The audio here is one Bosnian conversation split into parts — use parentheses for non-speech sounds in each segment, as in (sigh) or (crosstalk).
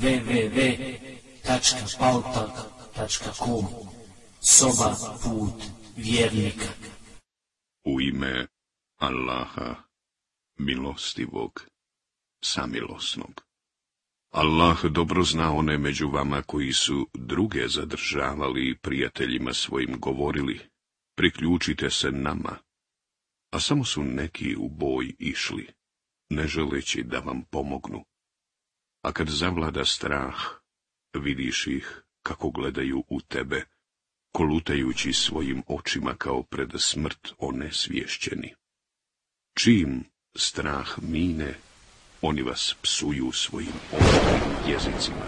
www.pautak.com Soba put vjernika U ime Allaha milostivog samilosnog. Allah dobro zna one među vama koji su druge zadržavali i prijateljima svojim govorili, priključite se nama, a samo su neki u boj išli, ne želeći da vam pomognu. A kad zavlada strah, vidiš ih kako gledaju u tebe, kolutajući svojim očima kao pred smrt onesvješćeni. Čim strah mine, oni vas psuju svojim oštrim jezicima.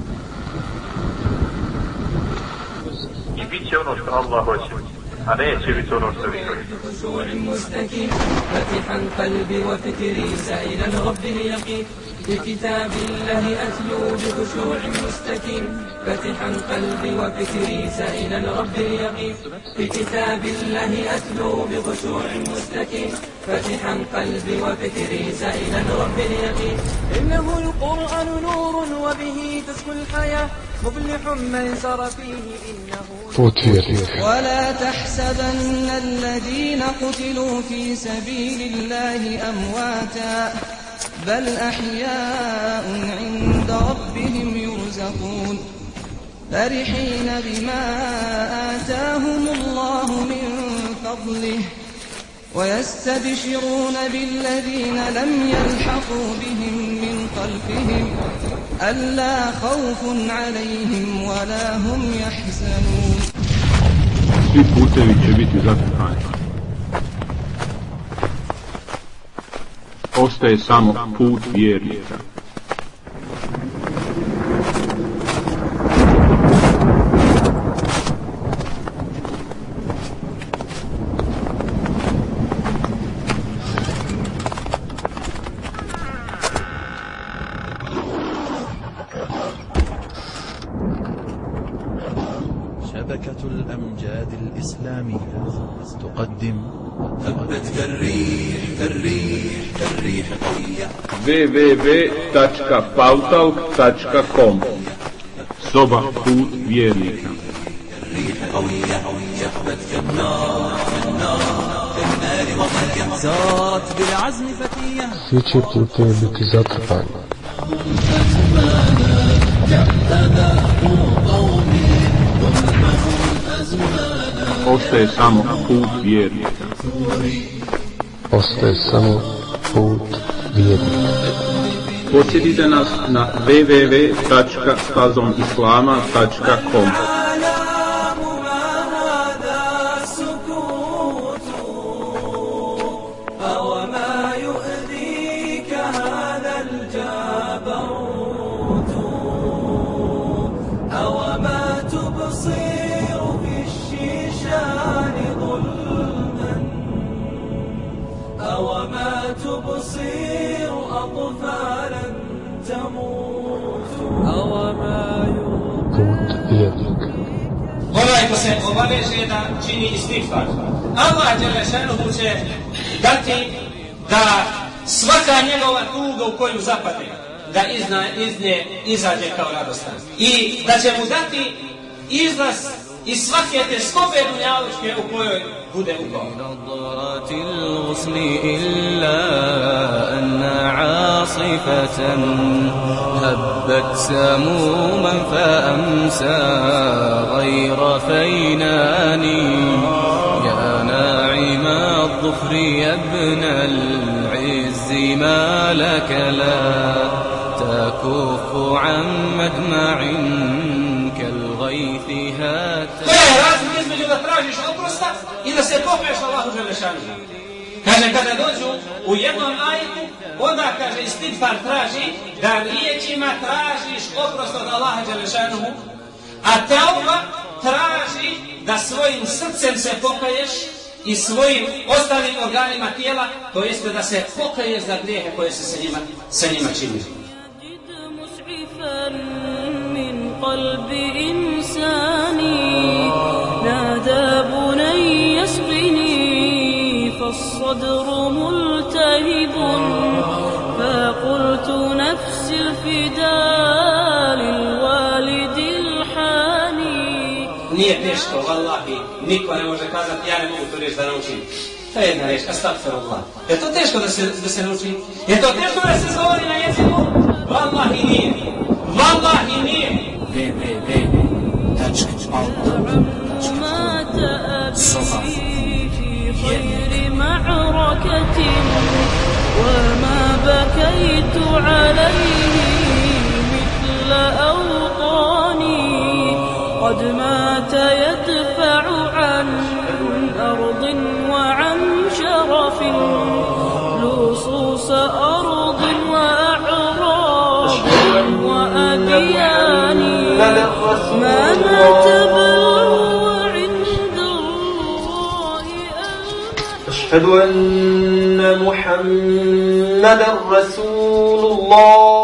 I bit će ono što Allah hoće, a neće biti ono što vi hoćete. بكتاب الله أتلو بخشوع مستكين فتحا قلبي وفكري سائلا رب اليقين بكتاب الله أتلو بخشوع مستكين فتحا قلبي وفكري سائلا رب اليقين إنه القرآن وبه تسكو الحياة مفلح من سر فيه إنه ولا تحسبن الذين قتلوا في سبيل الله أمواتا بل أحياء عند ربهم يرزقون. فرحين بما آتاهم الله من فضله ويستبشرون بالذين لم يلحقوا بهم من خلفهم ألا خوف عليهم ولا هم يحزنون Svi putevi će biti zatrpani. ostaje samo put vjernika. www.pautalk.com Soba put vjernika Svi će pute biti zatrpani. Ostaje samo put vjernika. Ostaje samo put vjernika. Posjetite nas na www.fazomislama.com se obaveže da čini istighfar. Allah Đelešanuhu će dati da svaka njegova tuga u koju zapade, da izna, iz nje izađe kao radostan. I da će mu dati izlaz iz svake te skobe u kojoj bude الغصن إلا أن عاصفة هبت سموما فأمسى غير فينان. يا ناعم الظفر يا ابن العز ما لك لا تكف عن مدمع i da se popeš Allahu Želešanu? Kaže, kada dođu u jednom ajetu, onda kaže, istigfar traži da riječima tražiš oprost od Allaha Đelešanuhu, a teuba traži da svojim srcem se pokaješ i svojim ostalim organima tijela, to jeste da se pokaješ za grijehe koje se sa njima, sa njima čini. جد مسعفا من قلب إنسان الفداء للوالد الحاني Nije teško, vallahi, niko ne može kazati, ja ne mogu tu reći da naučim. To je jedna reč, astagfirullah. Je to teško da se, da se nauči? Je to teško da se govori na jeziku? Wallahi nije. Wallahi nije. مات أبي في خير معركة وما بكيت عليه قد مات يدفع عن أرض وعن شرف لصوص أرض وأعراب وأديان. ما هو عند الله أشهد أن محمدا رسول الله.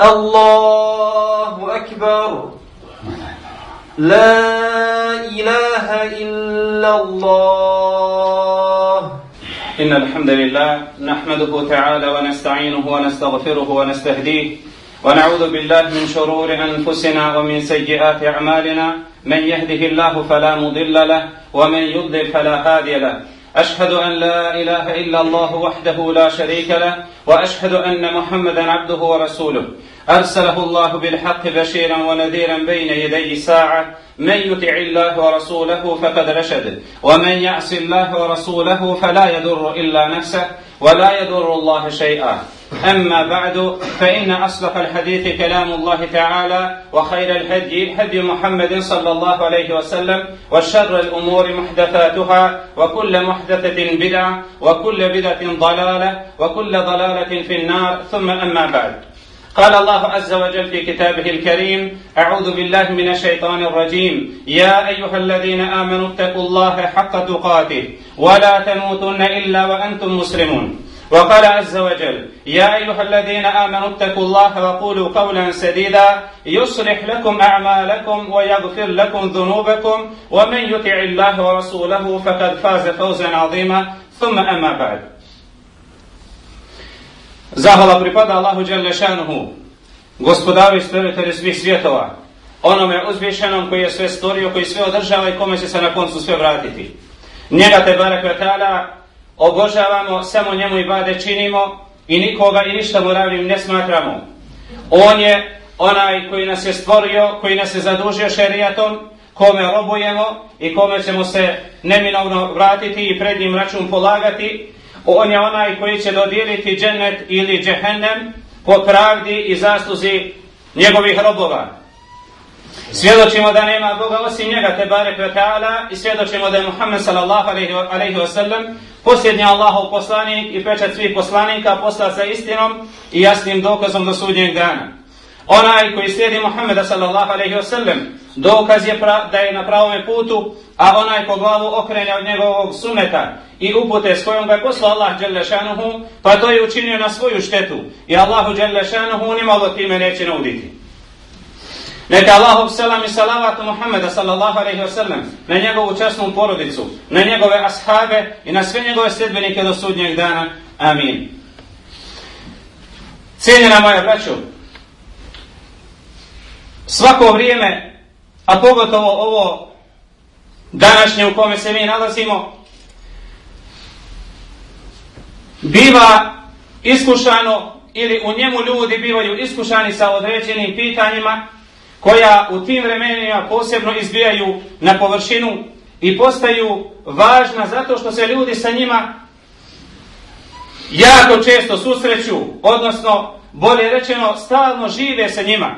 الله أكبر لا إله إلا الله إن الحمد لله نحمده تعالى ونستعينه ونستغفره ونستهديه ونعوذ بالله من شرور أنفسنا ومن سيئات أعمالنا من يهده الله فلا مضل له ومن يضلل فلا هادي له أشهد أن لا إله إلا الله وحده لا شريك له وأشهد أن محمدا عبده ورسوله. أرسله الله بالحق بشيرا ونذيرا بين يدي الساعة من يطع الله ورسوله فقد رشد ومن يعص الله ورسوله فلا يضر إلا نفسه ولا يضر الله شيئا. أما بعد فإن أصدق الحديث كلام الله تعالى وخير الهدي هدي محمد صلى الله عليه وسلم وشر الأمور محدثاتها وكل محدثة بدعة وكل بدعة ضلالة وكل ضلالة في النار. ثم أما بعد. قال الله عز وجل في كتابه الكريم أعوذ بالله من الشيطان الرجيم. يا أيها الذين آمنوا اتقوا الله حق تقاته ولا تموتن إلا وأنتم مسلمون. وقال عز وجل يا أيها الذين آمنوا اتقوا الله وقولوا قولا سديدا يصلح لكم أعمالكم ويغفر لكم ذنوبكم ومن يطع الله ورسوله فقد فاز فوزا عظيما ثم أما بعد Zahvala pripada Allahu Đalešanuhu, gospodaru i stvoritelju svih svjetova, onome uzvišenom koji je sve stvorio, koji sve održava i kome će se na koncu sve vratiti. Njega te barek vetala obožavamo, samo njemu i bade činimo i nikoga i ništa mu ravnim ne smatramo. On je onaj koji nas je stvorio, koji nas je zadužio šerijatom, kome robujemo i kome ćemo se neminovno vratiti i pred njim račun polagati, On je onaj koji će dodijeliti džennet ili džehennem po pravdi i zasluzi njegovih robova. Svjedočimo da nema Boga osim njega te barek ve ta'ala i svjedočimo da je Muhammed sallallahu alaihi wa sallam posljednji Allahov poslanik i pečat svih poslanika posla sa istinom i jasnim dokazom do sudnjeg dana. Onaj koji slijedi Muhammeda sallallahu alaihi wa sallam dokaz je pra, da je na pravome putu, a onaj ko glavu okrene od njegovog suneta i upute s kojom ga je poslao Allah Đelešanuhu, pa to je učinio na svoju štetu i Allahu Đelešanuhu nimalo time neće nauditi. Neka Allahov selam i salavat Muhammeda sallallahu alaihi wa sallam na njegovu časnu porodicu, na njegove ashabe i na sve njegove sljedbenike do sudnjeg dana. Amin. Cijenjena moja braćo, svako vrijeme, a pogotovo ovo današnje u kome se mi nalazimo, biva iskušano ili u njemu ljudi bivaju iskušani sa određenim pitanjima koja u tim vremenima posebno izbijaju na površinu i postaju važna zato što se ljudi sa njima jako često susreću, odnosno bolje rečeno stalno žive sa njima.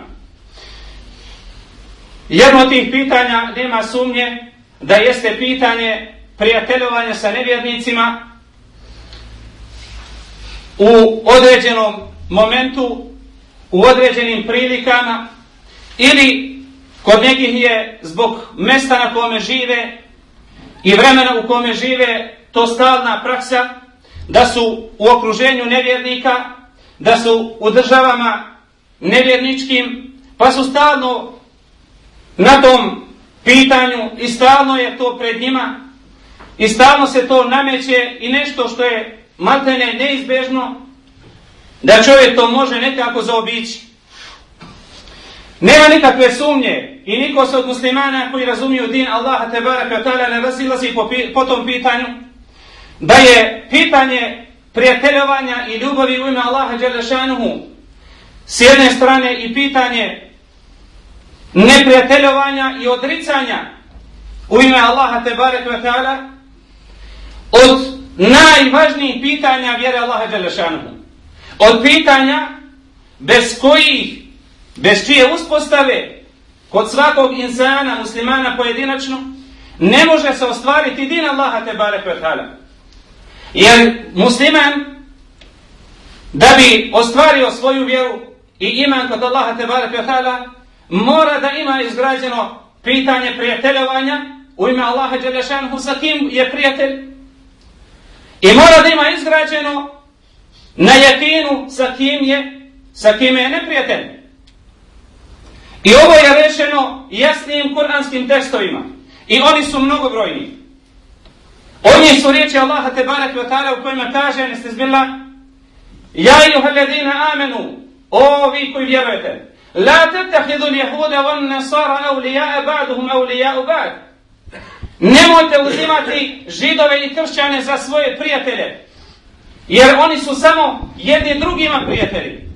Jedno od tih pitanja nema sumnje da jeste pitanje prijateljovanja sa nevjernicima u određenom momentu, u određenim prilikama, ili kod nekih je zbog mesta na kome žive i vremena u kome žive to stalna praksa, da su u okruženju nevjernika, da su u državama nevjerničkim, pa su stalno na tom pitanju i stalno je to pred njima i stalno se to nameće i nešto što je maltene neizbežno, da čovjek to može nekako zaobići. Nema nikakve sumnje i niko se od muslimana koji razumiju din Allaha te baraka ta'ala ne razilazi po, po tom pitanju, da je pitanje prijateljovanja i ljubavi u ime Allaha Đelešanuhu s jedne strane i pitanje neprijateljovanja i odricanja u ime Allaha te baraka ta'ala od najvažnijih pitanja vjere Allaha Đelešanuhu. Od pitanja bez kojih, bez čije uspostave kod svakog insana, muslimana pojedinačno, ne može se ostvariti din Allaha te baraka ta'ala. Jer musliman da bi ostvario svoju vjeru i iman kod Allaha te baraka ta'ala mora da ima izgrađeno pitanje prijateljovanja u ime Allaha Đelešanhu sa kim je prijatelj i mora da ima izgrađeno na jakinu sa kim je sa kim je neprijatelj. I ovo je rešeno jasnim kuranskim tekstovima. I oni su mnogobrojni. Od njih su riječi Allaha te barak wa ta'ala u kojima kaže, neste zbila, Ja ijuha ledina amenu, o vi koji vjerujete, la tettahidu ljehuda van nasara awlija'a ba'duhum awlija'u ba'd. Nemojte uzimati židove i kršćane za svoje prijatelje, jer oni su samo jedni drugima prijatelji.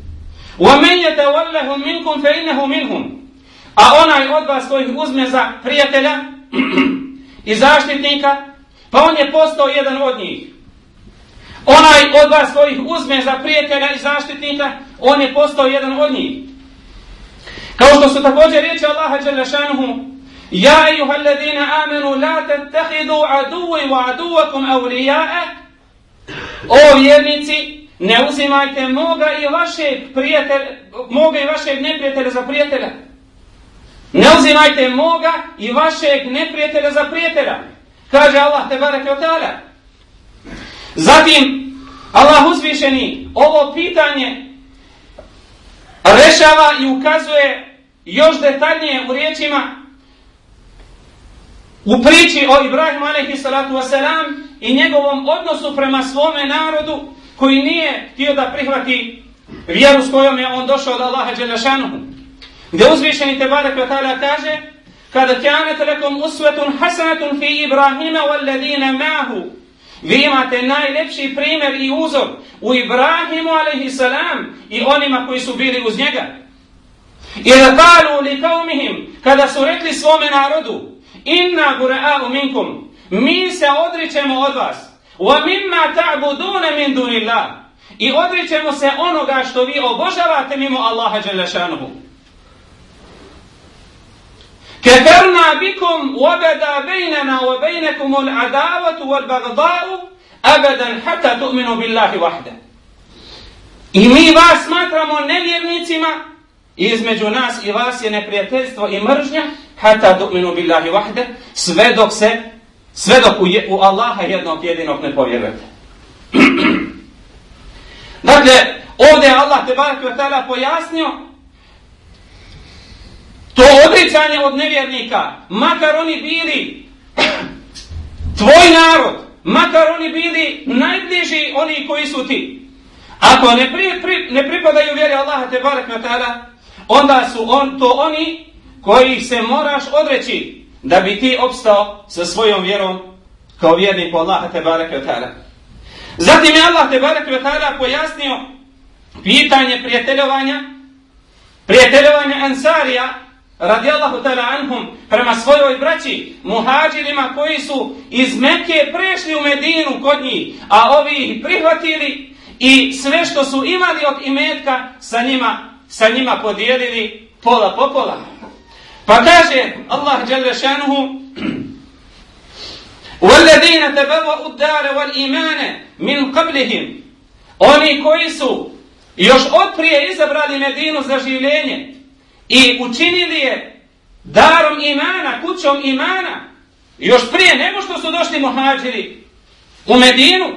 وَمَنْ يَتَوَلَّهُمْ مِنْكُمْ فَإِنَّهُ مِنْهُمْ A onaj od vas koji ih uzme za prijatelja (clears throat) i zaštitnika, pa on je postao jedan od njih. Onaj od vas koji ih uzme za prijatelja i zaštitnika, on je postao jedan od njih. Kao što su također riječi Allaha Đelešanuhu, Ja ejuha alladina amenu la tettehidu aduvi wa aduvakum avlijae O vjernici, ne uzimajte moga i vašeg prijatelja, moga i vašeg neprijatelja za prijatelja. Ne uzimajte moga i vašeg neprijatelja za prijatelja. Kaže Allah te barake o ta'ala. Zatim, Allah uzvišeni ovo pitanje rešava i ukazuje još detaljnije u riječima u priči o Ibrahimu alaihi salatu wasalam i njegovom odnosu prema svome narodu koji nije htio da prihvati vjeru s kojom je on došao od Allaha Đelešanuhu. Gdje uzvišeni te barek wa kaže kada kjanet lekom usvetun hasanatun fi Ibrahima wal ladina mahu vi imate najlepši primjer i uzor u Ibrahimu a.s. i onima koji su bili uz njega. I da kalu li kaumihim kada su rekli svome narodu inna gura'u minkum mi se odričemo od vas wa mimma ta'buduna min dunillah i odričemo se onoga što vi obožavate mimo Allaha Đelešanuhu كفرنا بكم وبدا بيننا وبينكم العداوة والبغضاء أبدا حتى تؤمنوا بالله وحده I mi vas smatramo nevjernicima između nas i vas je neprijateljstvo i mržnja hata du'minu billahi wahde sve dok se sve dok u, u Allaha jednog jedinog ne povjerujete. (clears throat) dakle, ovdje je Allah te barak ta'ala pojasnio to odricanje od nevjernika, makar oni bili (clears throat) tvoj narod, makar oni bili najbliži oni koji su ti. Ako ne, pri, pri, ne pripadaju vjeri Allaha te barak ta'ala, onda su on, to oni koji se moraš odreći da bi ti opstao sa svojom vjerom kao vjernik u Allaha te barake ta'ala. Zatim je Allah te barake ta'ala pojasnio pitanje prijateljovanja, prijateljovanja Ansarija, radi Allahu ta'ala anhum, prema svojoj braći, muhađirima koji su iz Mekke prešli u Medinu kod njih, a ovi ih prihvatili i sve što su imali od imetka sa njima, sa njima podijelili pola po pola. Pa kaže Allah jalla šanuhu والذين تبوأوا الدار والإيمان من قبلهم Oni koji su još otprije izabrali Medinu za življenje i učinili je darom imana, kućom imana, još prije nego što su došli muhađiri u Medinu,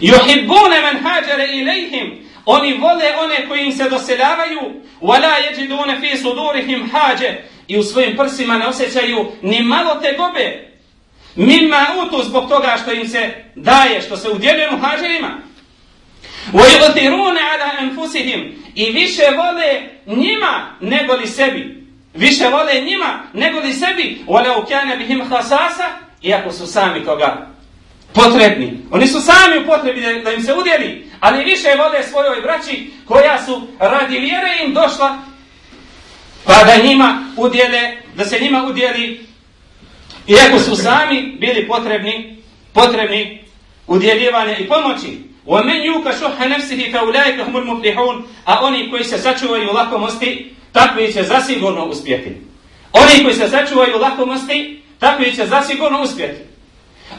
yuhibbune men hađare ilajhim, oni vole one koji im se doseljavaju, wala yajidune fi sudurihim hađe, i u svojim prsima ne osjećaju ni malo te gobe, mimma utu zbog toga što im se daje, što se udjeljuje muhađirima, وَيُغْتِرُونَ عَلَىٰ أَنفُسِهِمْ I više vole njima nego li sebi. Više vole njima nego li sebi. وَلَوْ كَانَ بِهِمْ خَسَاسَ Iako su sami koga potrebni. Oni su sami u potrebi da, da im se udjeli. Ali više vole svojoj braći koja su radi vjere im došla pa da njima udjele, da se njima udjeli iako su sami bili potrebni potrebni udjeljivanja i pomoći. ومن يوك شح نفسه فاولئك هم المفلحون a oni koji se sačuvaju lakomosti takvi će zasigurno uspjeti oni koji se sačuvaju lakomosti takvi će zasigurno uspjeti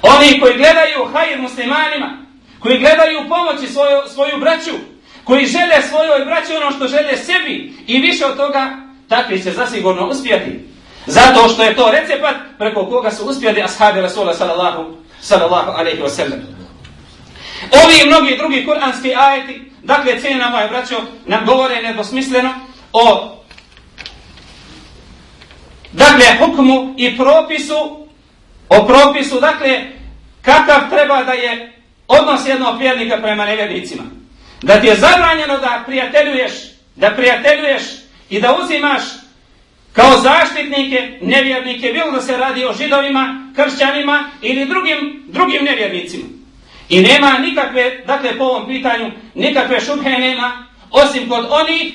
oni koji gledaju hajr muslimanima koji gledaju pomoći svoju, svoju braću koji žele svojoj braći ono što žele sebi i više od toga takvi će zasigurno uspjeti. Zato što je to recept preko koga su uspjeli ashabi Rasula sallallahu, sallallahu alaihi wa sallam. Ovi i mnogi drugi kuranski ajeti, dakle, cijena moja braćo, nam govore nedosmisleno o dakle, hukmu i propisu, o propisu, dakle, kakav treba da je odnos jednog vjernika prema nevjernicima. Da ti je zabranjeno da prijateljuješ, da prijateljuješ i da uzimaš kao zaštitnike nevjernike, bilo da se radi o židovima, kršćanima ili drugim, drugim nevjernicima. I nema nikakve, dakle po ovom pitanju, nikakve šubhe nema, osim kod onih,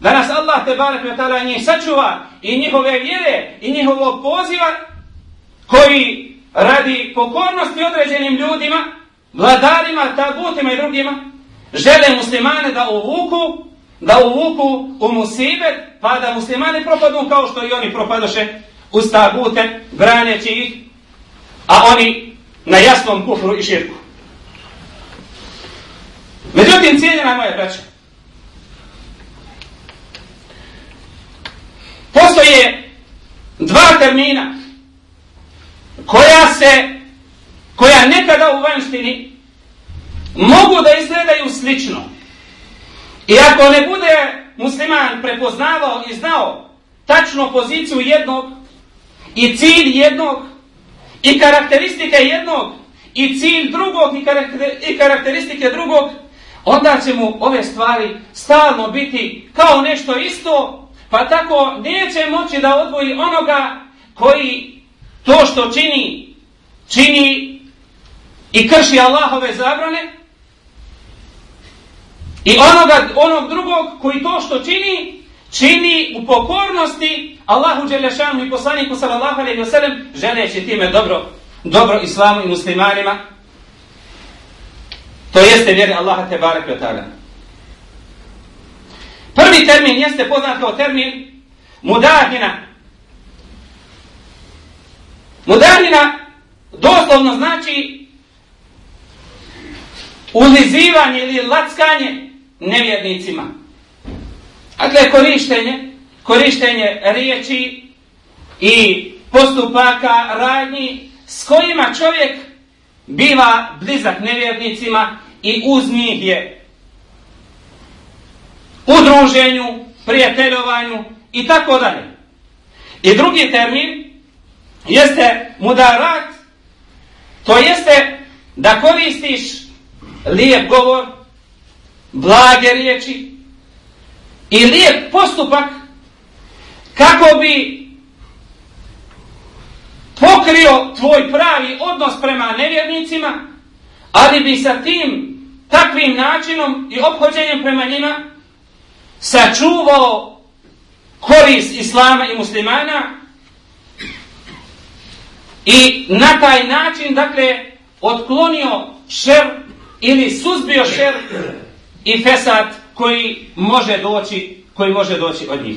da nas Allah te barek ve njih sačuva i njihove vjere i njihovog poziva, koji radi pokornosti određenim ljudima, vladarima, tagutima i drugima, žele muslimane da uvuku, da uvuku u musibet, pa da muslimani propadnu kao što i oni propadoše u tagute, braneći ih, a oni na jasnom kufru i širku. Međutim, cijeljena moja braća, postoje dva termina koja se, koja nekada u vanštini mogu da izgledaju slično. I ako ne bude musliman prepoznavao i znao tačno poziciju jednog i cilj jednog i karakteristike jednog i cilj drugog i karakteristike drugog, onda će mu ove stvari stalno biti kao nešto isto, pa tako neće moći da odvoji onoga koji to što čini, čini i krši Allahove zabrane, i onoga, onog drugog koji to što čini, čini u pokornosti Allahu Đelešanu i poslaniku sallallahu alaihi wa sallam, želeći time dobro, dobro islamu i muslimanima, To jeste vjeri Allaha te barek ve ta'ala. Prvi termin jeste poznat kao termin mudahina. Mudahina doslovno znači ulizivanje ili lackanje nevjernicima. Dakle, korištenje, korištenje riječi i postupaka, radnji s kojima čovjek biva blizak nevjernicima i uz njih je u druženju, prijateljovanju i tako dalje. I drugi termin jeste mudarat, to jeste da koristiš lijep govor, blage riječi i lijep postupak kako bi pokrio tvoj pravi odnos prema nevjernicima, ali bi sa tim takvim načinom i obhođenjem prema njima sačuvao koris islama i muslimana i na taj način, dakle, otklonio šer ili suzbio šer i fesad koji može doći, koji može doći od njih.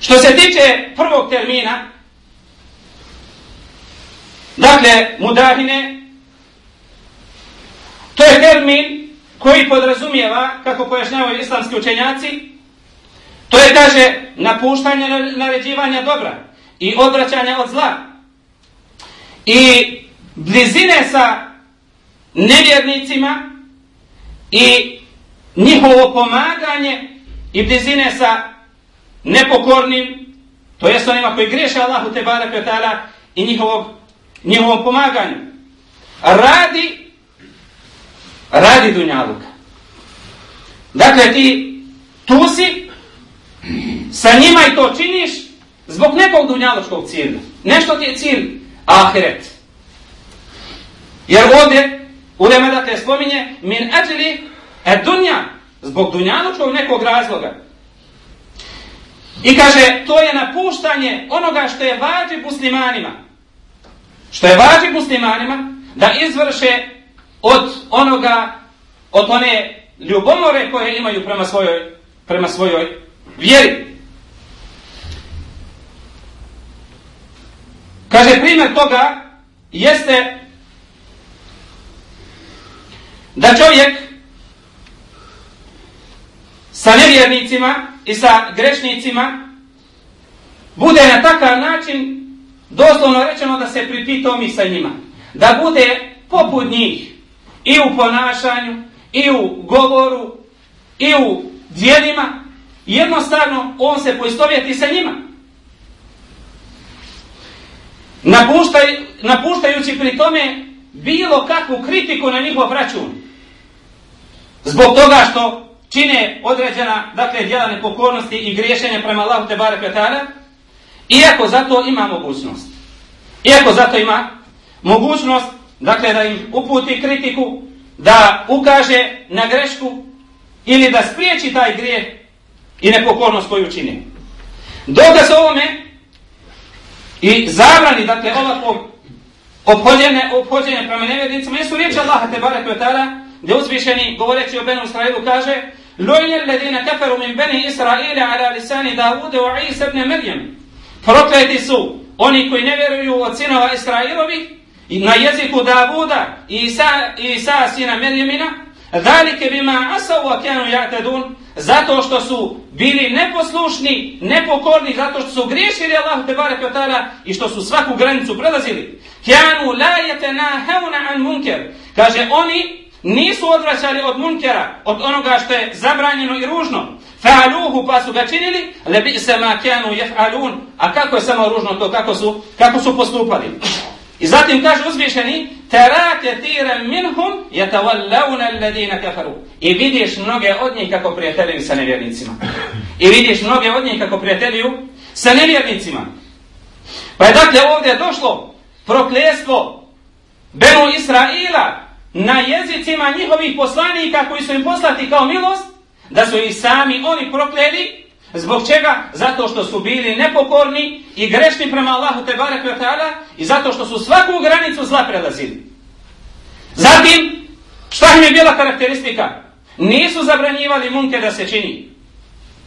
Što se tiče prvog termina, Dakle, mudahine, To je termin koji podrazumijeva, kako pojašnjavaju islamski učenjaci, to je, kaže, napuštanje naređivanja dobra i odvraćanje od zla. I blizine sa nevjernicima i njihovo pomaganje i blizine sa nepokornim, to jest onima koji griješe Allahu te barak i njihovog, njihovom pomaganju. Radi, radi dunjaluka. Dakle, ti tu si, sa njima i to činiš zbog nekog dunjaločkog cilja. Nešto ti je cilj, ahiret. Jer ovdje, ulema dakle spominje, min ađili e dunja, zbog dunjaločkog nekog razloga. I kaže, to je napuštanje onoga što je vađi muslimanima. Što je vađi muslimanima da izvrše od onoga, od one ljubomore koje imaju prema svojoj, prema svojoj vjeri. Kaže, primjer toga jeste da čovjek sa nevjernicima i sa grešnicima bude na takav način doslovno rečeno da se pripitomi sa njima. Da bude poput njih i u ponašanju, i u govoru, i u djelima. Jednostavno, on se poistovjeti sa njima. Napuštaj, napuštajući pri tome bilo kakvu kritiku na njihov račun. Zbog toga što čine određena, dakle, djela nepokornosti i griješenja prema Allahu te barek vetara, iako zato ima mogućnost. Iako zato ima mogućnost, dakle, da im uputi kritiku, da ukaže na grešku ili da spriječi taj grijeh i nepokornost koju čini. Dokaz ovome i zabrani, dakle, ovakvog opođene, opođene prema nevjernicama, jesu riječi Allaha te barek vetara, gdje uzvišeni, govoreći o Benu Israilu, kaže Lujne ledine kaferu min Beni Israile ala lisani Davude wa Isa ibn Merjem. Prokleti su oni koji ne vjeruju od sinova Israilovi na jeziku Davuda i Isa, Isa sina Merjemina, Zalike bima asavu a kjanu zato što su bili neposlušni, nepokorni, zato što su griješili Allah te barek i što su svaku granicu prelazili. Kjanu la yatanahawna an munker. Kaže oni nisu odvraćali od munkera, od onoga što je zabranjeno i ružno. Fa'aluhu pa su ga činili, lebi se ma kjanu jef'alun. A kako je samo ružno to, kako su, kako su postupali. I zatim kaže uzvišeni, tera tire minhum yatawallawna alladina kafaru. I vidiš mnoge od njih kako prijateljuju sa nevjernicima. I vidiš mnoge od njih kako prijateljuju sa nevjernicima. Pa je dakle ovdje došlo prokljestvo Benu Israila na jezicima njihovih poslanika koji su im poslati kao milost, da su ih sami oni prokleli, zbog čega? Zato što su bili nepokorni i grešni prema Allahu te barek ta'ala i zato što su svaku granicu zla prelazili. Zatim, šta im je bila karakteristika? Nisu zabranjivali munker da se čini.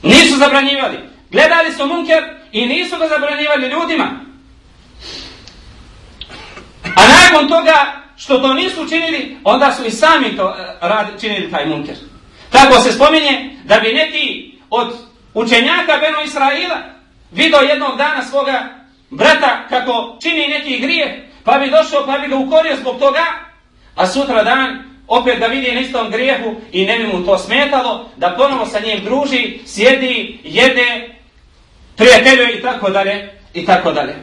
Nisu zabranjivali. Gledali su munker i nisu ga zabranjivali ljudima. A nakon toga što to nisu učinili, onda su i sami to rad, radi, činili taj munker. Tako se spominje da bi neki od učenjaka Beno Israila vidio jednog dana svoga brata kako čini neki grije, pa bi došao pa bi ga ukorio zbog toga, a sutra dan opet da vidi na istom grijehu i ne bi mu to smetalo, da ponovo sa njim druži, sjedi, jede, prijateljuje i tako dalje, i tako dalje.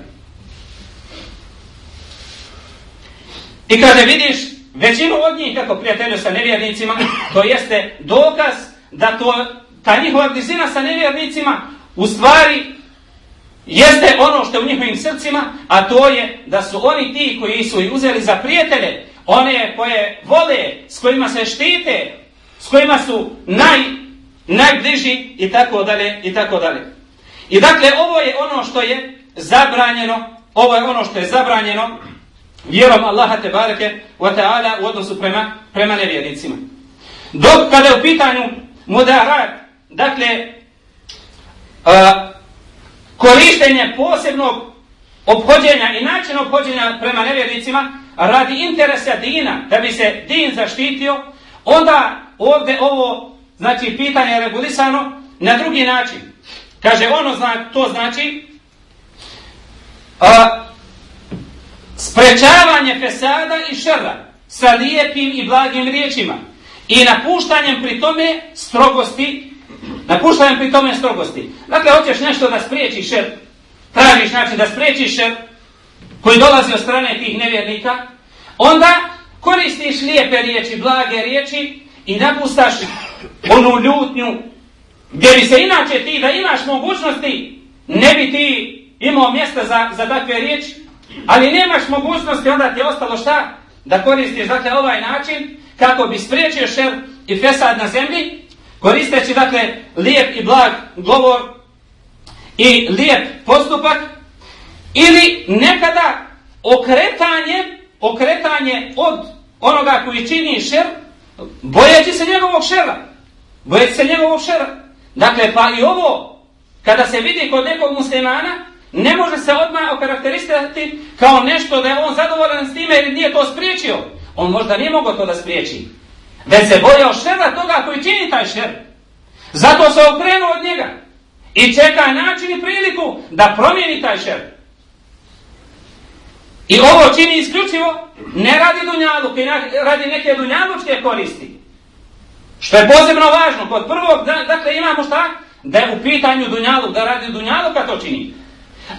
I kada vidiš većinu od njih kako prijatelju sa nevjernicima, to jeste dokaz da to, ta njihova blizina sa nevjernicima u stvari jeste ono što je u njihovim srcima, a to je da su oni ti koji su i uzeli za prijatelje, one koje vole, s kojima se štite, s kojima su naj, najbliži i tako dalje i tako dalje. I dakle, ovo je ono što je zabranjeno, ovo je ono što je zabranjeno vjerom Allaha te bareke wa ta'ala u odnosu prema, prema nevjernicima. Dok kada je u pitanju mudarat, dakle, a, korištenje posebnog obhođenja i način obhođenja prema nevjernicima, radi interesa dina, da bi se din zaštitio, onda ovdje ovo, znači, pitanje je regulisano na drugi način. Kaže, ono zna, to znači a, sprečavanje fesada i šrra sa lijepim i blagim riječima i napuštanjem pri tome strogosti, Napuštajem pri tome strogosti. Dakle, hoćeš nešto da spriječiš šer, tražiš način da spriječiš šer koji dolazi od strane tih nevjernika, onda koristiš lijepe riječi, blage riječi i napustaš onu ljutnju gdje bi se inače ti da imaš mogućnosti ne bi ti imao mjesta za, za takve riječi, ali nemaš mogućnosti, onda ti je ostalo šta? Da koristiš dakle ovaj način kako bi spriječio šer i fesad na zemlji, koristeći dakle lijep i blag govor i lijep postupak ili nekada okretanje, okretanje od onoga koji čini šer, bojeći se njegovog šera. Bojeći se njegovog šera. Dakle, pa i ovo, kada se vidi kod nekog muslimana, ne može se odmah okarakteristirati kao nešto da je on zadovoljan s time ili nije to spriječio. On možda nije mogao to da spriječi. Već se bojao šera toga koji čini taj šer. Zato se okrenuo od njega. I čeka način i priliku da promijeni taj šer. I ovo čini isključivo ne radi dunjaluk i radi neke dunjalučke koristi. Što je posebno važno. Kod prvog, dakle, imamo šta? Da je u pitanju dunjaluk, da radi dunjaluka to čini.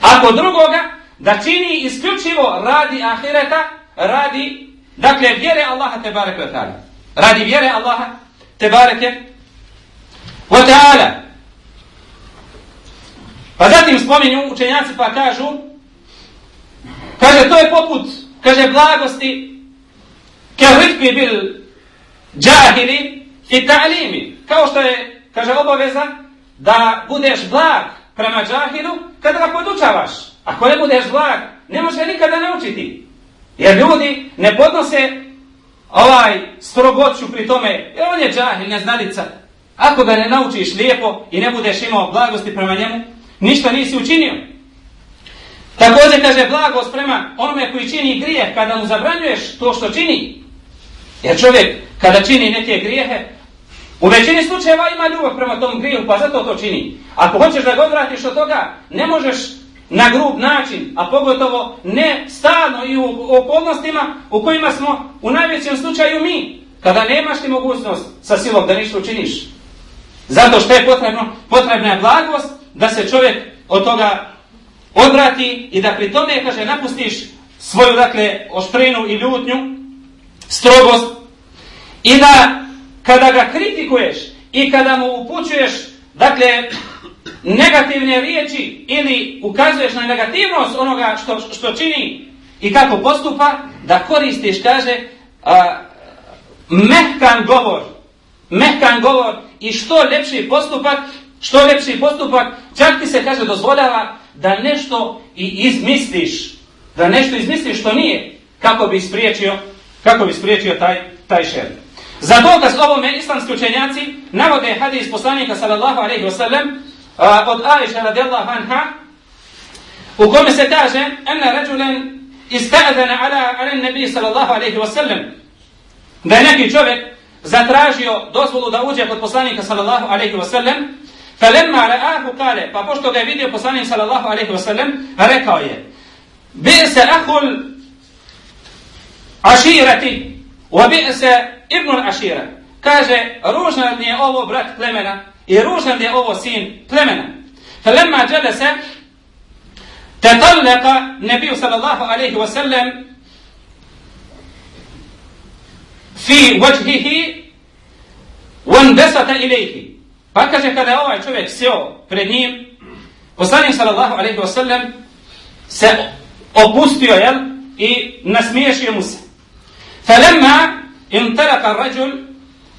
A kod drugoga, da čini isključivo radi ahireta, radi, dakle, vjere Allaha te barek wa ta'ala. Radi vjere Allaha te bareke wa ta'ala. Pa zatim spominju učenjaci pa kažu, kaže, to je poput, kaže, blagosti, ker rifki bil džahili i ta'limi. Kao što je, kaže, obaveza da budeš blag prema džahilu kada ga podučavaš. Ako ne budeš blag, ne može nikada naučiti. Jer ljudi ne podnose ovaj strogoću pri tome, jer on je džahil, neznalica. Ako ga ne naučiš lijepo i ne budeš imao blagosti prema njemu, ništa nisi učinio. Također kaže blagost prema onome koji čini grijeh kada mu zabranjuješ to što čini. Jer čovjek kada čini neke grijehe, U većini slučajeva ima ljubav prema tom griju, pa zato to čini. Ako hoćeš da ga odvratiš od toga, ne možeš na grub način, a pogotovo ne stalno i u okolnostima u kojima smo u najvećem slučaju mi, kada nemaš ti mogućnost sa silom da ništa učiniš. Zato što je potrebno, potrebna je blagost da se čovjek od toga odvrati i da pri tome, kaže, napustiš svoju, dakle, oštrinu i ljutnju, strogost i da kada ga kritikuješ i kada mu upućuješ, dakle, negativne riječi ili ukazuješ na negativnost onoga što, što čini i kako postupa, da koristiš, kaže, a, mehkan govor, mehkan govor i što lepši postupak, što lepši postupak, čak ti se, kaže, dozvoljava da nešto i izmisliš, da nešto izmisliš što nije, kako bi spriječio, kako bi spriječio taj, taj šer. Za dokaz ovome islamski učenjaci navode hadis poslanika sallallahu alaihi wa sallam od Aisha radijallahu anha u kome se kaže ena rađulen ista'adana ala ala nabi sallallahu alaihi wa sallam. Da je neki čovjek zatražio dozvolu da uđe kod poslanika sallallahu alaihi wa sallam falemma ra'ahu kale pa pošto ga je vidio poslanik sallallahu alaihi wa sallam rekao je bi se ahul aširati wa bi se Ibnul Ašira. Kaže, ružan je ovo brat plemena i ružan je ovo sin plemena. Falemma dželese, tetalleka nebiju sallallahu alaihi wa sallam fi vajhihi wandesata ilaihi. Pa kaže, kada ovaj čovjek sjeo pred njim, poslanik sallallahu alaihi wa sallam se opustio, jel, i nasmiješio mu se. Falemma انطلق الرجل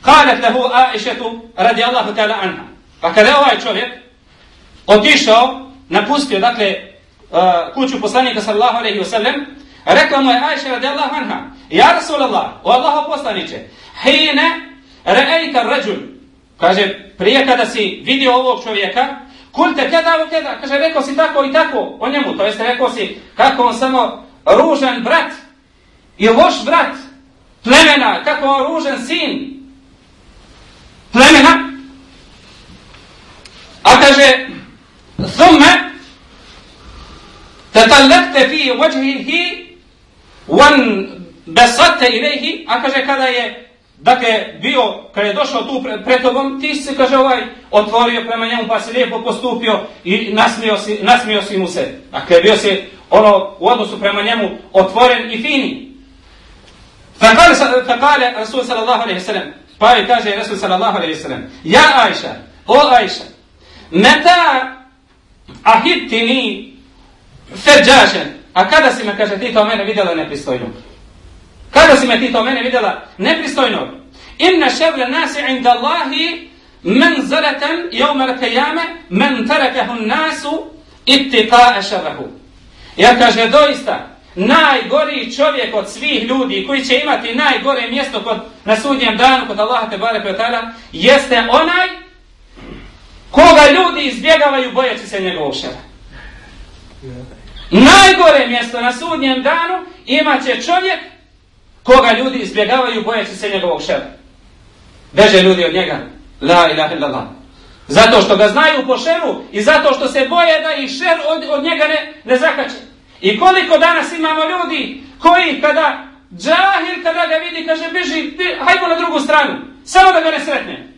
Kalet lehu Aishetu radi Allahu ta'ala anha. Pa kada je ovaj čovjek otišao, napustio, dakle, uh, kuću poslanika sallallahu alaihi wa sallam, rekla mu je Aisha radi Allahu anha, Ja Rasulallah, o Allaho poslaniće, hine re'ejta rađun, kaže, prije kada si vidio ovog čovjeka, kulte kada u kada, kaže, rekao si tako i tako o njemu, to jeste rekao si kako on samo ružan brat i loš brat, plemena, kako on ružan sin, plemena, a kaže, thumme, tatallakte fi vajhihi, wan besatte ilaihi, a kaže, kada je Dakle, bio, kada je došao tu pred, pred tobom, ti se, kaže, ovaj, otvorio prema njemu, pa se lijepo postupio i nasmio si, nasmio si mu se. Dakle, bio si, ono, u odnosu prema njemu, otvoren i fini. Fakale, fakale, Rasul sallallahu alaihi sallam, pa je kaže Rasul sallallahu alaihi sallam, ja Ajša, o Ajša, meta ahibtini ferđašen, a kada si me, kaže, ti to mene vidjela nepristojnog? Kada si me ti to mene vidjela nepristojno? Inna ševle nasi inda Allahi men zalatan jevme lakajame men tarakahu nasu ittiqa'a ševahu. Ja kaže doista, najgori čovjek od svih ljudi koji će imati najgore mjesto kod, na sudnjem danu kod Allaha te barek ta'ala jeste onaj koga ljudi izbjegavaju bojeći se njegovog šera. Najgore mjesto na sudnjem danu imaće čovjek koga ljudi izbjegavaju bojeći se njegovog šera. Beže ljudi od njega. La ilaha illallah. Zato što ga znaju po šeru i zato što se boje da ih šer od, od njega ne, ne zakače. I koliko danas imamo ljudi koji kada džahil kada ga vidi kaže beži, hajmo na drugu stranu. Samo da ga ne sretne.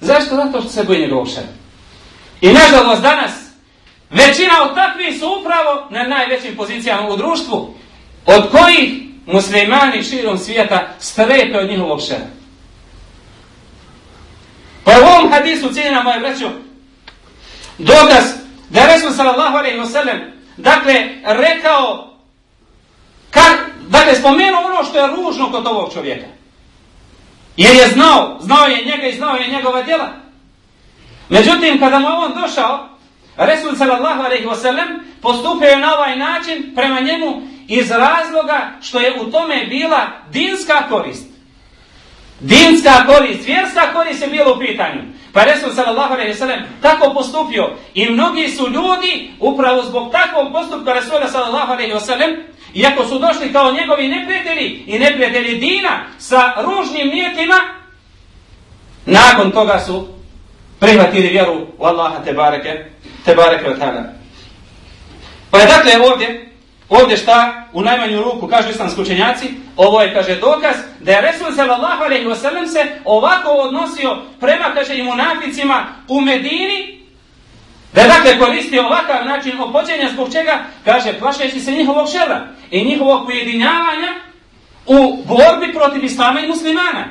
Zašto? Zato što se boji njegovog šera. I nažalost danas većina od takvih su upravo na najvećim pozicijama u društvu od kojih muslimani širom svijeta strepe od njihovog šera. Pa u ovom hadisu, cijenina moje braćo, dokaz da Resul sallallahu alaihi wa sallam, dakle, rekao, kar, dakle, spomenuo ono što je ružno kod ovog čovjeka. Jer je znao, znao je njega i znao je njegova djela. Međutim, kada mu on došao, Resul sallallahu alaihi wasallam postupio je na ovaj način prema njemu iz razloga što je u tome bila dinska korist. Dinska korist, vjerska korist je bilo u pitanju. Pa Resul sallallahu alaihi sallam tako postupio. I mnogi su ljudi upravo zbog takvog postupka Resula sallallahu alaihi sallam iako su došli kao njegovi neprijatelji i neprijatelji dina sa ružnim nijetima, nakon toga su prihvatili vjeru u Allaha te bareke, te bareke wa ta'ala. Pa je dakle ovdje Ovdje šta? U najmanju ruku, kažu islamski učenjaci, ovo je, kaže, dokaz da je Resul sallallahu alaihi wa sallam se ovako odnosio prema, kaže, i munaficima u Medini, da dakle koristio ovakav način opođenja zbog čega, kaže, plašeći se njihovog šera i njihovog pojedinjavanja u borbi protiv islama i muslimana.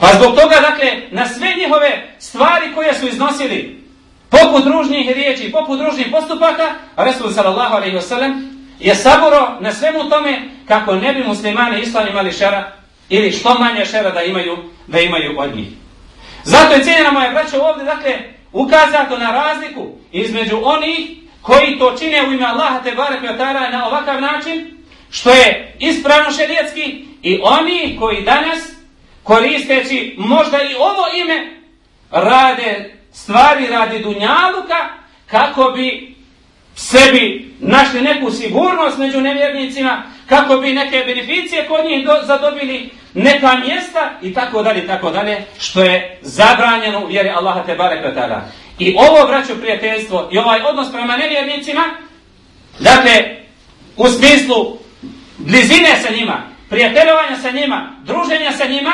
Pa zbog toga, dakle, na sve njihove stvari koje su iznosili, poput ružnih riječi, poput ružnih postupaka, Resul sallallahu alaihi wa sallam je saburo na svemu tome kako ne bi muslimani islam imali šera ili što manje šera da imaju da imaju od njih. Zato je cijenjena moja braća ovdje, dakle, ukazato na razliku između onih koji to čine u ime Allaha te barek otara na ovakav način, što je ispravno šerijetski, i oni koji danas, koristeći možda i ovo ime, rade stvari radi dunjaluka kako bi sebi našli neku sigurnost među nevjernicima, kako bi neke beneficije kod njih do, zadobili, neka mjesta i tako dalje, tako dalje, što je zabranjeno u vjeri Allaha te barek tada. I ovo vraću prijateljstvo i ovaj odnos prema nevjernicima, dakle, u smislu blizine sa njima, prijateljovanja sa njima, druženja sa njima,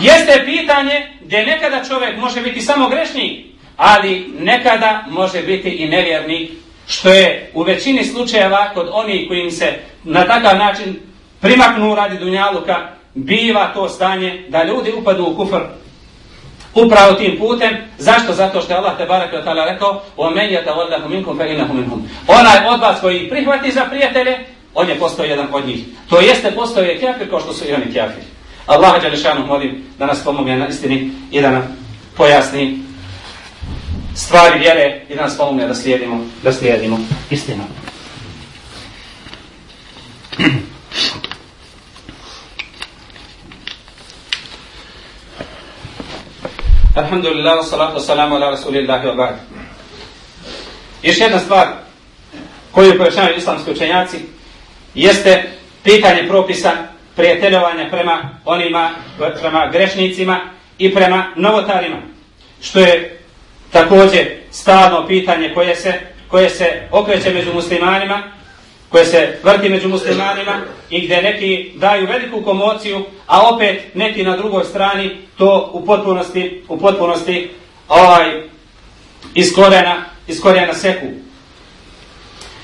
jeste pitanje gdje nekada čovjek može biti samo grešnik, ali nekada može biti i nevjernik, što je u većini slučajeva kod oni koji im se na takav način primaknu radi Dunjaluka, biva to stanje da ljudi upadu u kufr upravo tim putem. Zašto? Zato što je Allah te barak od tala rekao وَمَنْيَتَ minkum fa فَإِنَّهُ مِنْهُمْ Onaj od vas koji prihvati za prijatelje, on je postao jedan od njih. To jeste postao je kjafir kao što su i oni kjafir. Allah Đališanu molim da nas pomogne na istini i da nam pojasni stvari vjere i da nas pomogne da slijedimo, da slijedimo istinu. Alhamdulillah, salatu salamu ala rasulillahi wa ba'd. Još jedna stvar koju pojačavaju islamski učenjaci jeste pitanje propisa prijateljovanja prema onima, prema grešnicima i prema novotarima, što je također stalno pitanje koje se, koje se okreće među muslimanima, koje se vrti među muslimanima i gdje neki daju veliku komociju, a opet neki na drugoj strani to u potpunosti, u potpunosti ovaj, iskorena, iskorena seku.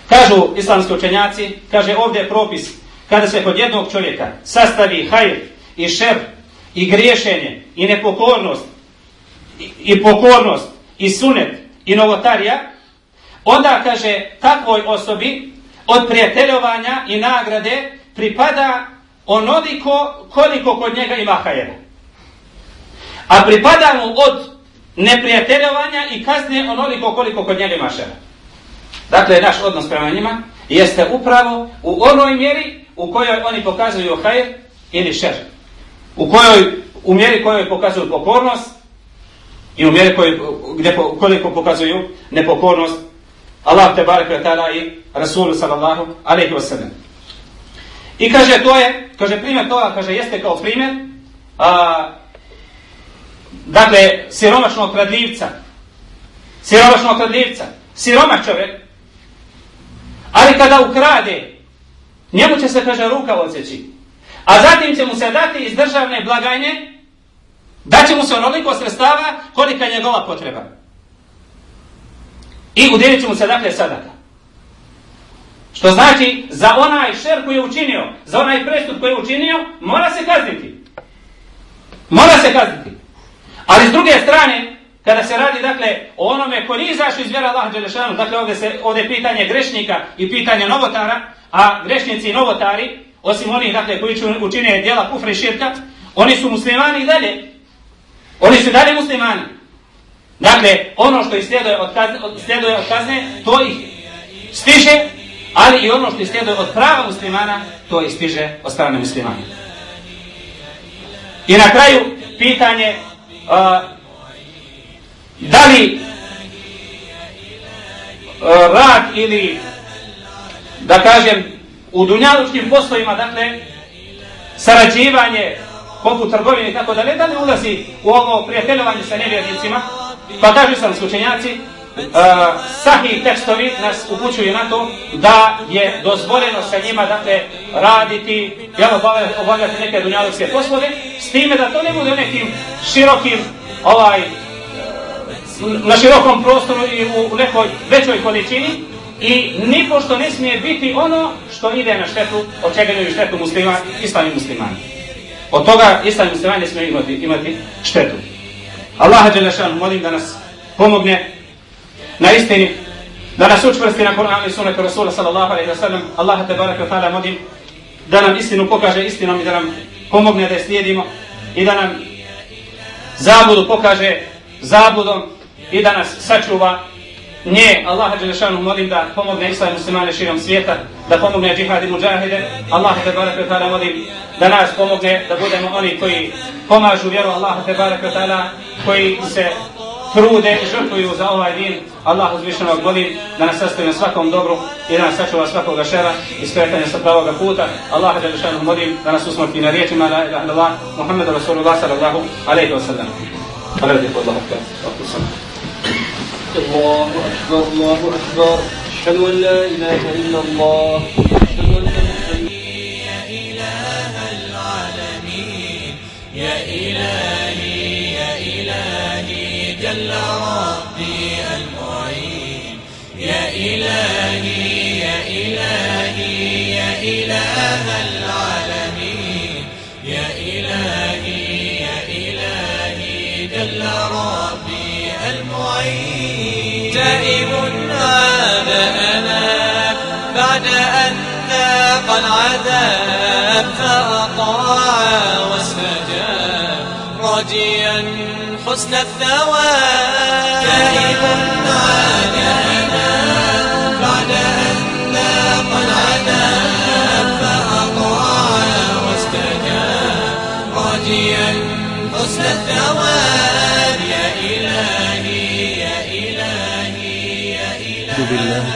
Kažu islamski učenjaci, kaže ovdje je propis, kada se kod jednog čovjeka sastavi hajr i šer i griješenje i nepokornost i, i pokornost i sunet i novotarija, onda kaže takvoj osobi od prijateljovanja i nagrade pripada onoliko koliko kod njega ima hajera. A pripada mu od neprijateljovanja i kazne onoliko koliko kod njega ima šera. Dakle, naš odnos prema njima jeste upravo u onoj mjeri u kojoj oni pokazuju hajer ili šer. U kojoj, u mjeri kojoj pokazuju pokornost i u mjeri koji, gdje koliko pokazuju nepokornost Allah te barek ve ta'ala i Rasul sallallahu alaihi wasallam. I kaže to je, kaže primjer toga, kaže jeste kao primjer, a, dakle, siromašnog kradljivca. Siromašnog kradljivca. Siromaš čovjek. Ali kada ukrade, njemu će se, kaže, ruka odseći. A zatim će mu se dati iz državne blagajne, da će mu se onoliko sredstava kolika je njegova potreba. I udjelit će mu se, dakle, sadaka. Što znači, za onaj šer koji je učinio, za onaj prestup koji je učinio, mora se kazniti. Mora se kazniti. Ali s druge strane, kada se radi, dakle, o onome koji nije izašao iz vjera Allah Đelešanu, dakle, ovdje, se, ovdje je pitanje grešnika i pitanje novotara, a grešnici i novotari, osim onih, dakle, koji učine djela kufra i širka, oni su muslimani i dalje. Oni su dalje muslimani. Dakle, ono što islijeduje od kazne, od, islijeduje od kazne to ih stiže, ali i ono što islijeduje od prava muslimana, to ih stiže od strane muslimana. I na kraju, pitanje, uh, da li uh, rad ili, da kažem, u dunjalučkim poslovima, dakle, sarađivanje, poput trgovine i tako dalje, da li ulazi u ovo prijateljovanje sa nevjernicima, Pa kažu sam slučenjaci, uh, e, sahi tekstovi nas upućuju na to da je dozvoljeno sa njima dakle, raditi, jel, obavljati neke dunjalovske poslove, s time da to ne bude nekim širokim, ovaj, na širokom prostoru i u nekoj većoj količini i nipošto ne smije biti ono što ide na štetu, od čega štetu muslima, islami muslimani. Od toga islam muslimani ne smije imati, imati štetu. Allaha Đelešan molim da nas pomogne na istini, da nas učvrsti na Kur'an i sunetu Rasula sallallahu alaihi wa sallam. Allaha te baraka ta'ala molim da nam istinu pokaže istinom i da nam pomogne da je slijedimo i da nam zabudu pokaže zabudom i da nas sačuva nje. Allaha Đelešanu molim da pomogne islam muslimane širom svijeta, da pomogne džihad i muđahide. Allaha te baraka ta'ala molim da nas pomogne da budemo oni koji pomažu vjeru Allaha te baraka ta'ala koji se trude i žrtvuju za ovaj din. Allah uzvišenog molim da nas sastavi na svakom dobru i da nas sačuva svakoga šera i skretanja sa pravoga puta. Allah Đelešanu molim da nas usmrti na riječima la ilaha illallah Muhammedu Rasulullah sallallahu alaihi wa sallam. Hvala ti kod Allah. الله أكبر الله أكبر أشهد أن لا إله إلا الله أشهد أن محمدا يا إله العالمين يا إلهي يا إلهي جل ربي المعين. يا إلهي يا إلهي يا إله العالمين. تائب عاد أنا بعد أن ذاق العذاب فأطاع واستجاب راجيا حسن الثواب. تائب عاد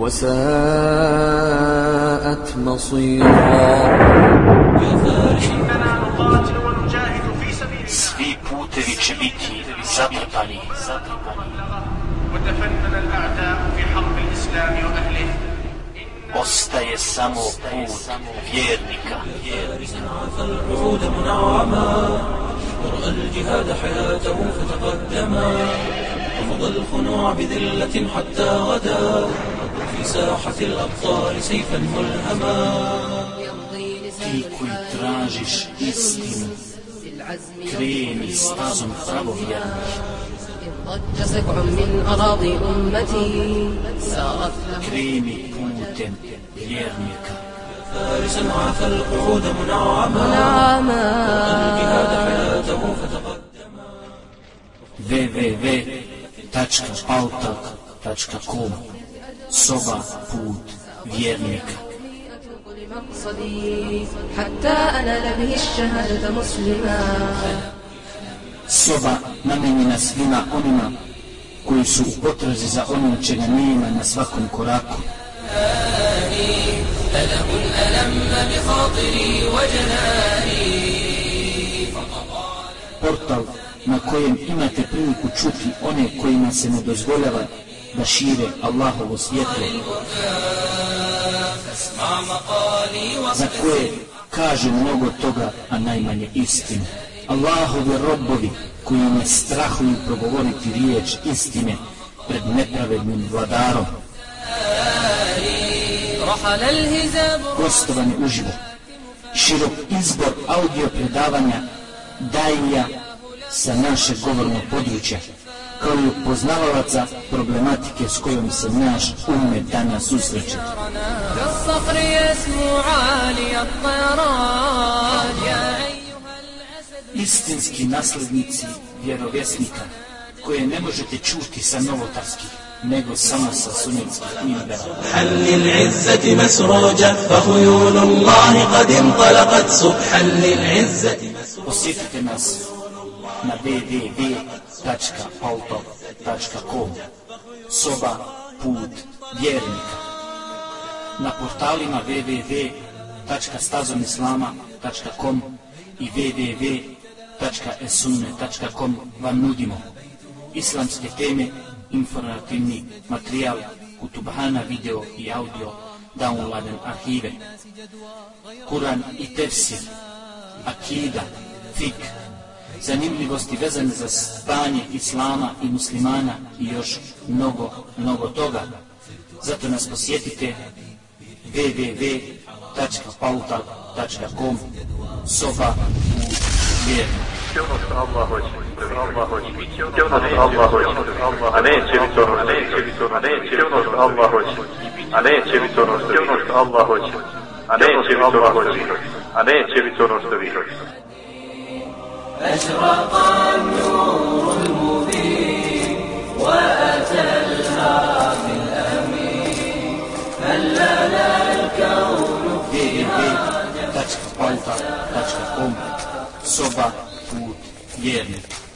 وساءت مصيرا Svi putevi će biti zatrpani. Ostaje samo put vjernika. ورأى الجهاد حياته فتقدما الخنوع بذلة حتى غدا ساحة الأبطال سيفا ملهما. Ti koji tražiš istinu, kreni stazom pravovjernih. ضج سبع من أراضي أمتي سارت Kreni putem vjernika. فارسا عاف القعود منعما. منعما. حياته www.pautak.com Soba put vjernika. مقصدي حتى أنال به الشهادة مسلما Soba namenjena svima onima koji su u potrazi za onim čega nema na svakom koraku. ألم ألم بخاطري وجناني Portal na kojem imate priliku čuti one kojima se ne dozvoljava da šire Allahovo svjetlo za koje kaže mnogo toga, a najmanje istine. Allahovi robovi koji ne strahuju progovoriti riječ istine pred nepravednim vladarom. Gostovani uživo, širok izbor audio predavanja daje sa naše govorno područje kao i upoznavalaca problematike s kojom se naš ume danas susreće. Istinski naslednici vjerovjesnika koje ne možete čuti sa novotarskih nego samo sa sunnitskih minbera. Halil izzati masrođa, fa hujulu Allahi kad im talakat subhanil izzati masrođa. Osjetite nas na www.halil www.auto.com Soba Put Vjernika Na portalima www.stazomislama.com i www.esunne.com vam nudimo islamske teme, informativni materijal, kutubhana video i audio, downloaden arhive, Kur'an i tefsir, akida, fikr, zanimljivosti vezane za stanje islama i muslimana i još mnogo, mnogo toga. Zato nas posjetite www.pautal.com Soba u vjernu. Biće ono što Allah hoće, Allah hoće. Biće ono što Allah hoće, a neće biti ono, neće biti ono, neće biti ono što Allah hoće, a neće biti ono što ono Allah hoće, a neće biti ono što vi hoćete, a neće biti ono što vi hoće. أشرق النور المبين وأتى الهام الأمين هلنا الكون في هذا تشكر قلتك يرنك